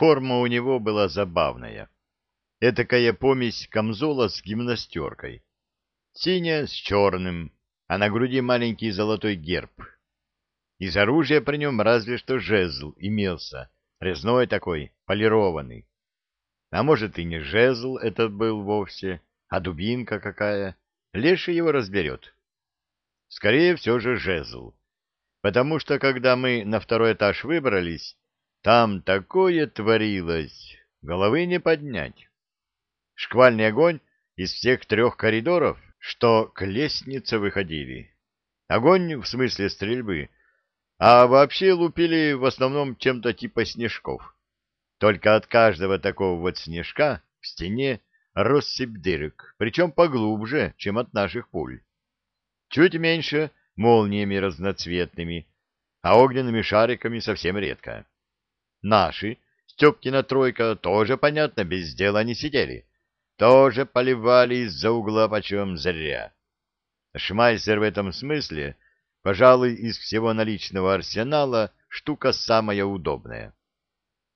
Форма у него была забавная. Этакая помесь камзола с гимнастеркой. Синяя с черным, а на груди маленький золотой герб. Из оружия при нем разве что жезл имелся, резной такой, полированный. А может, и не жезл этот был вовсе, а дубинка какая. Леший его разберет. Скорее все же жезл. Потому что, когда мы на второй этаж выбрались, там такое творилось, головы не поднять. Шквальный огонь из всех трех коридоров, что к лестнице выходили. Огонь в смысле стрельбы, а вообще лупили в основном чем-то типа снежков. Только от каждого такого вот снежка в стене россыпь дырок, причем поглубже, чем от наших пуль. Чуть меньше молниями разноцветными, а огненными шариками совсем редко. Наши, Степкина тройка, тоже, понятно, без дела не сидели. Тоже поливали из-за угла почем зря. Шмайсер в этом смысле, пожалуй, из всего наличного арсенала штука самая удобная.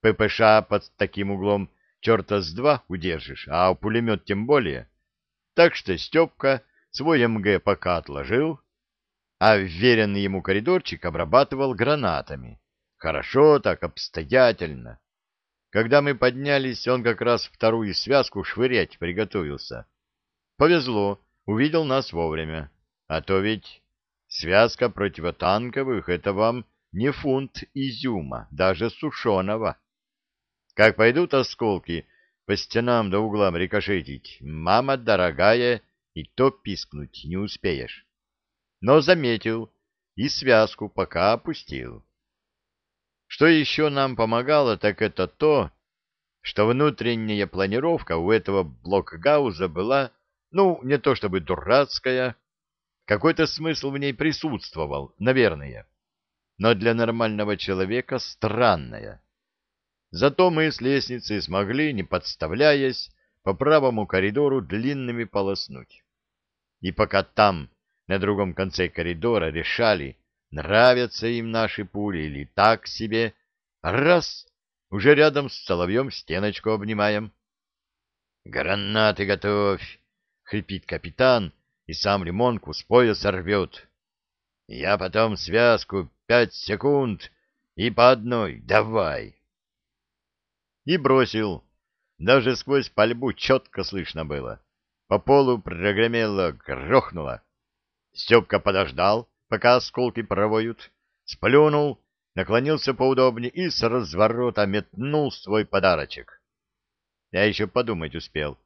ППШ под таким углом черта с два удержишь, а пулемет тем более. Так что Степка свой МГ пока отложил, а вверенный ему коридорчик обрабатывал гранатами. Хорошо так, обстоятельно. Когда мы поднялись, он как раз вторую связку швырять приготовился. Повезло, увидел нас вовремя. А то ведь связка противотанковых — это вам не фунт изюма, даже сушеного. Как пойдут осколки по стенам да углам рикошетить, мама дорогая, и то пискнуть не успеешь. Но заметил и связку пока опустил. Что еще нам помогало, так это то, что внутренняя планировка у этого блокгауза была, ну, не то чтобы дурацкая, какой-то смысл в ней присутствовал, наверное, но для нормального человека странная. Зато мы с лестницы смогли, не подставляясь, по правому коридору длинными полоснуть. И пока там, на другом конце коридора, решали, Нравятся им наши пули или так себе? Раз! Уже рядом с соловьем стеночку обнимаем. «Гранаты готовь!» — хрипит капитан, и сам лимонку с пояса рвет. «Я потом связку пять секунд и по одной давай!» И бросил. Даже сквозь пальбу четко слышно было. По полу прогремело, грохнуло. Степка подождал, пока осколки провоют, сплюнул, наклонился поудобнее и с разворота метнул свой подарочек. Я еще подумать успел.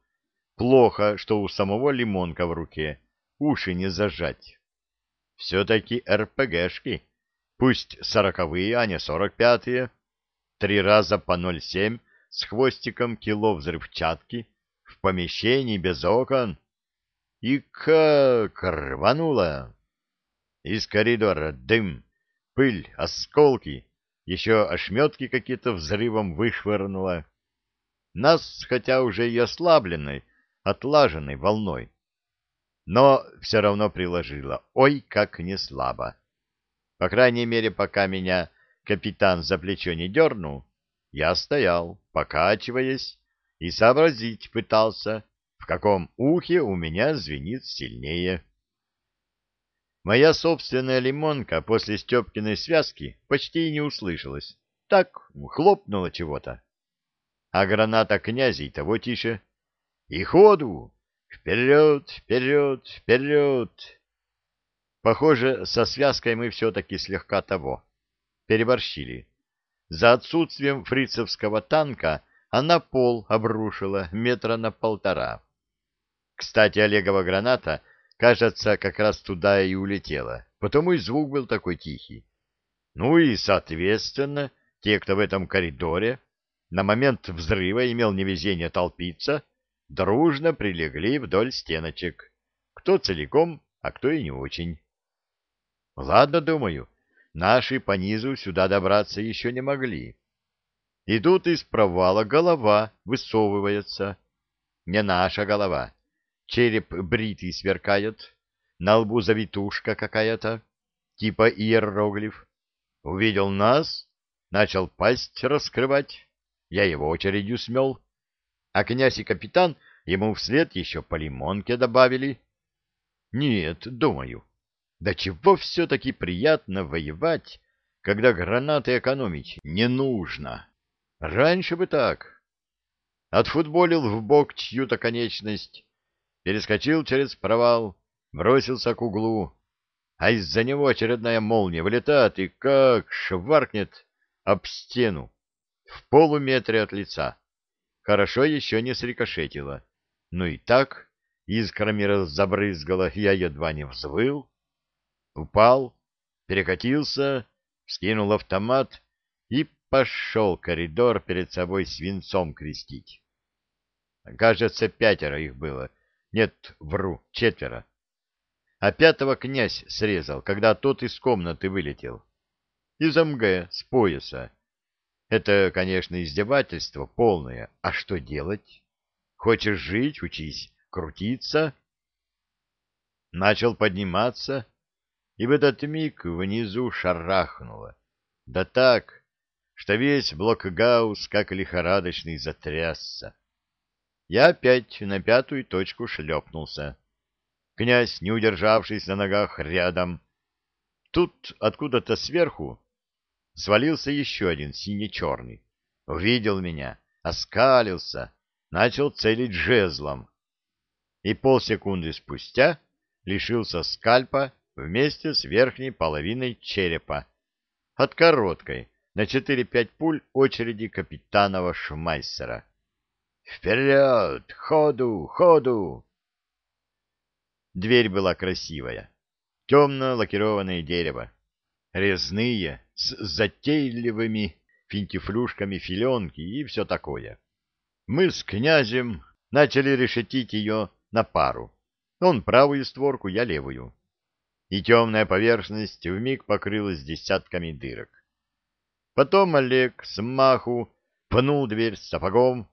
Плохо, что у самого лимонка в руке, уши не зажать. Все-таки РПГшки, пусть сороковые, а не сорок пятые, три раза по ноль семь с хвостиком кило взрывчатки, в помещении без окон. И как рвануло! Из коридора дым, пыль, осколки, еще ошметки какие-то взрывом вышвырнуло. Нас, хотя уже и ослабленной, отлаженной волной, но все равно приложило. Ой, как не слабо. По крайней мере, пока меня капитан за плечо не дернул, я стоял, покачиваясь, и сообразить пытался, в каком ухе у меня звенит сильнее. Моя собственная лимонка после Степкиной связки почти не услышалась. Так, хлопнуло чего-то. А граната князей того тише. И ходу! Вперед, вперед, вперед! Похоже, со связкой мы все-таки слегка того. Переборщили. За отсутствием фрицевского танка она пол обрушила метра на полтора. Кстати, Олегова граната кажется, как раз туда и улетела, потому и звук был такой тихий. Ну и, соответственно, те, кто в этом коридоре на момент взрыва имел невезение толпиться, дружно прилегли вдоль стеночек, кто целиком, а кто и не очень. Ладно, думаю, наши по низу сюда добраться еще не могли. И тут из провала голова высовывается. Не наша голова, череп бритый сверкает, на лбу завитушка какая-то, типа иероглиф. Увидел нас, начал пасть раскрывать. я его очередью смел, а князь и капитан ему вслед еще по лимонке добавили. Нет, думаю, да чего все-таки приятно воевать, когда гранаты экономить не нужно. Раньше бы так. Отфутболил в бок чью-то конечность, перескочил через провал, бросился к углу, а из-за него очередная молния вылетает и как шваркнет об стену в полуметре от лица. Хорошо еще не срикошетило. Ну и так искрами разобрызгало, я едва не взвыл. Упал, перекатился, скинул автомат и пошел коридор перед собой свинцом крестить. Кажется, пятеро их было. Нет, вру, четверо. А пятого князь срезал, когда тот из комнаты вылетел. Из МГ, с пояса. Это, конечно, издевательство полное. А что делать? Хочешь жить, учись крутиться. Начал подниматься, и в этот миг внизу шарахнуло. Да так, что весь блокгаус, как лихорадочный, затрясся. Я опять на пятую точку шлепнулся. Князь, не удержавшись на ногах рядом. Тут откуда-то сверху свалился еще один сине-черный. Увидел меня, оскалился, начал целить жезлом. И полсекунды спустя лишился скальпа вместе с верхней половиной черепа от короткой на 4-5 пуль очереди капитанова Шмайсера. «Вперед! Ходу! Ходу!» Дверь была красивая. Темно-лакированное дерево. Резные, с затейливыми финтифлюшками филенки и все такое. Мы с князем начали решетить ее на пару. Он правую створку, я левую. И темная поверхность вмиг покрылась десятками дырок. Потом Олег с маху пнул дверь сапогом.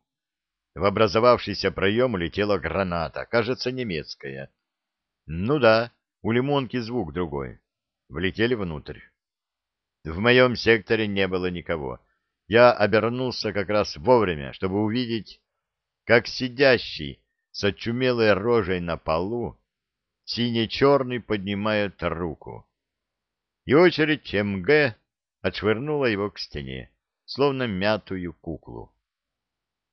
В образовавшийся проем улетела граната, кажется, немецкая. Ну да, у лимонки звук другой. Влетели внутрь. В моем секторе не было никого. Я обернулся как раз вовремя, чтобы увидеть, как сидящий с очумелой рожей на полу сине-черный поднимает руку. И очередь МГ отшвырнула его к стене, словно мятую куклу.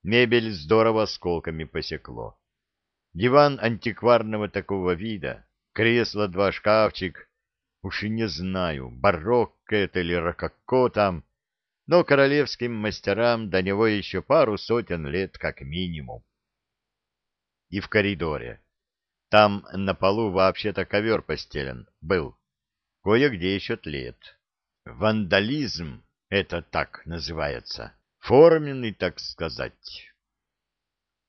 Мебель здорово осколками посекло. Диван антикварного такого вида, кресло, два шкафчик, уж и не знаю, барокко это или рококо там, но королевским мастерам до него еще пару сотен лет как минимум. И в коридоре. Там на полу вообще-то ковер постелен был. Кое-где еще тлеет. Вандализм это так называется. Форменный, так сказать.